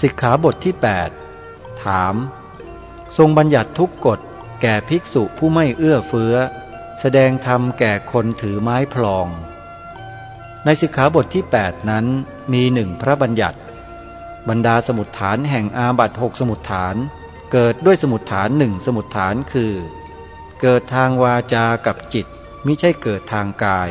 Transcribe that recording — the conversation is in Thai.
สิกขาบทที่ 8 ถาม ทรงบัญญัติทุกกฎแก่ภิกษุผู้ไม่เอื้อเฟื้อ แสดงธรรมแก่คนถือไม้พลอง ในสิกขาบทที่ 8 นั้นมีหนึ่งพระบัญญัติ บรรดาสมุดฐานแห่งอาบัตหกสมุดฐาน เกิดด้วยสมุดฐานหนึ่งสมุดฐานคือ เกิดทางวาจากับจิตมิใช่เกิดทางกาย